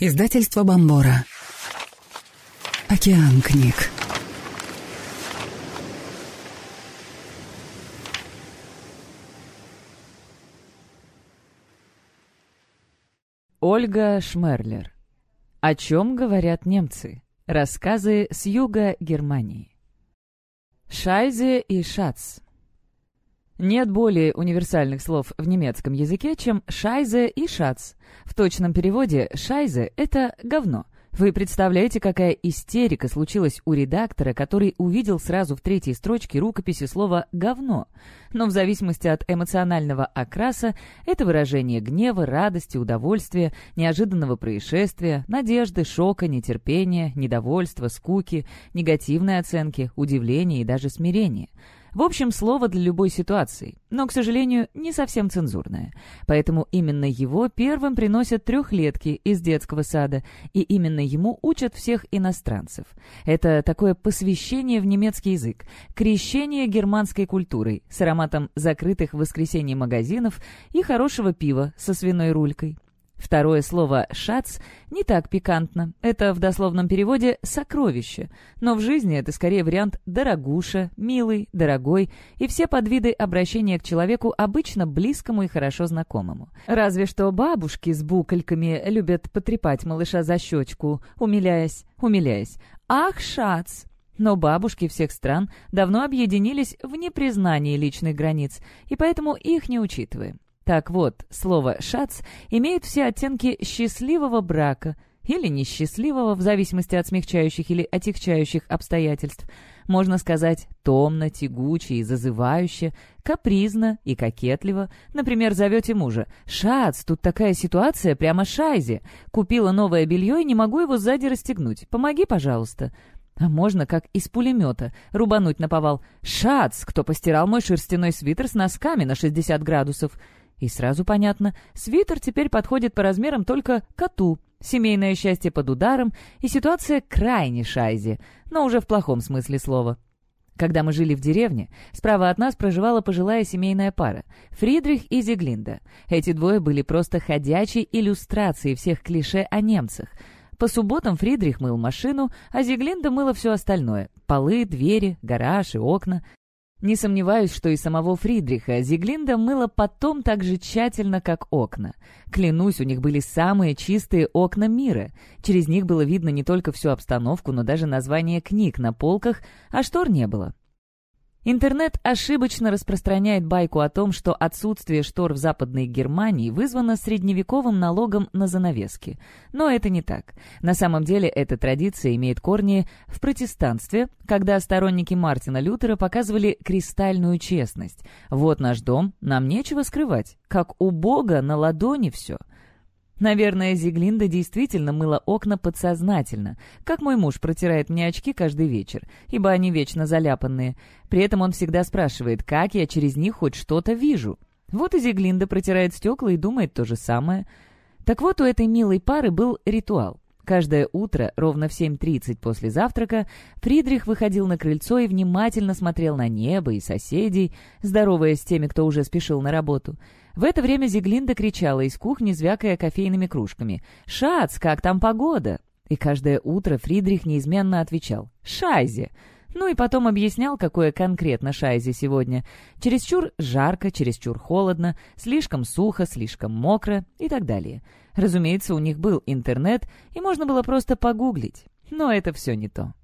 Издательство Бомбора. Океан книг. Ольга Шмерлер. О чем говорят немцы? Рассказы с юга Германии. Шайзе и Шац. Нет более универсальных слов в немецком языке, чем «шайзе» и «шац». В точном переводе «шайзе» — это «говно». Вы представляете, какая истерика случилась у редактора, который увидел сразу в третьей строчке рукописи слово «говно». Но в зависимости от эмоционального окраса это выражение гнева, радости, удовольствия, неожиданного происшествия, надежды, шока, нетерпения, недовольства, скуки, негативной оценки, удивления и даже смирения — в общем, слово для любой ситуации, но, к сожалению, не совсем цензурное. Поэтому именно его первым приносят трехлетки из детского сада, и именно ему учат всех иностранцев. Это такое посвящение в немецкий язык, крещение германской культурой с ароматом закрытых в воскресенье магазинов и хорошего пива со свиной рулькой. Второе слово «шац» не так пикантно. Это в дословном переводе «сокровище». Но в жизни это скорее вариант «дорогуша», «милый», «дорогой» и все подвиды обращения к человеку обычно близкому и хорошо знакомому. Разве что бабушки с букольками любят потрепать малыша за щечку, умиляясь, умиляясь. «Ах, шац!» Но бабушки всех стран давно объединились в непризнании личных границ, и поэтому их не учитываем. Так вот, слово «шац» имеет все оттенки счастливого брака или несчастливого, в зависимости от смягчающих или отягчающих обстоятельств. Можно сказать томно, тягуче и зазывающе, капризно и кокетливо. Например, зовете мужа «Шац, тут такая ситуация, прямо шайзе. Купила новое белье и не могу его сзади расстегнуть. Помоги, пожалуйста». А можно, как из пулемета, рубануть на повал. «Шац, кто постирал мой шерстяной свитер с носками на 60 градусов?» И сразу понятно, свитер теперь подходит по размерам только коту. Семейное счастье под ударом, и ситуация крайне шайзи, но уже в плохом смысле слова. Когда мы жили в деревне, справа от нас проживала пожилая семейная пара — Фридрих и Зиглинда. Эти двое были просто ходячей иллюстрацией всех клише о немцах. По субботам Фридрих мыл машину, а Зиглинда мыла все остальное — полы, двери, гараж и окна. Не сомневаюсь, что и самого Фридриха Зиглинда мыла потом так же тщательно, как окна. Клянусь, у них были самые чистые окна мира. Через них было видно не только всю обстановку, но даже название книг на полках, а штор не было. Интернет ошибочно распространяет байку о том, что отсутствие штор в Западной Германии вызвано средневековым налогом на занавески. Но это не так. На самом деле эта традиция имеет корни в протестанстве, когда сторонники Мартина Лютера показывали кристальную честность. «Вот наш дом, нам нечего скрывать. Как у Бога на ладони все». Наверное, Зиглинда действительно мыла окна подсознательно, как мой муж протирает мне очки каждый вечер, ибо они вечно заляпанные. При этом он всегда спрашивает, как я через них хоть что-то вижу. Вот и Зиглинда протирает стекла и думает то же самое. Так вот, у этой милой пары был ритуал. Каждое утро, ровно в 7.30 после завтрака, Фридрих выходил на крыльцо и внимательно смотрел на небо и соседей, здороваясь с теми, кто уже спешил на работу. В это время Зиглинда кричала из кухни, звякая кофейными кружками. «Шац, как там погода?» И каждое утро Фридрих неизменно отвечал «Шайзе!» Ну и потом объяснял, какое конкретно шайзе сегодня. Чересчур жарко, чересчур холодно, слишком сухо, слишком мокро и так далее. Разумеется, у них был интернет, и можно было просто погуглить. Но это все не то.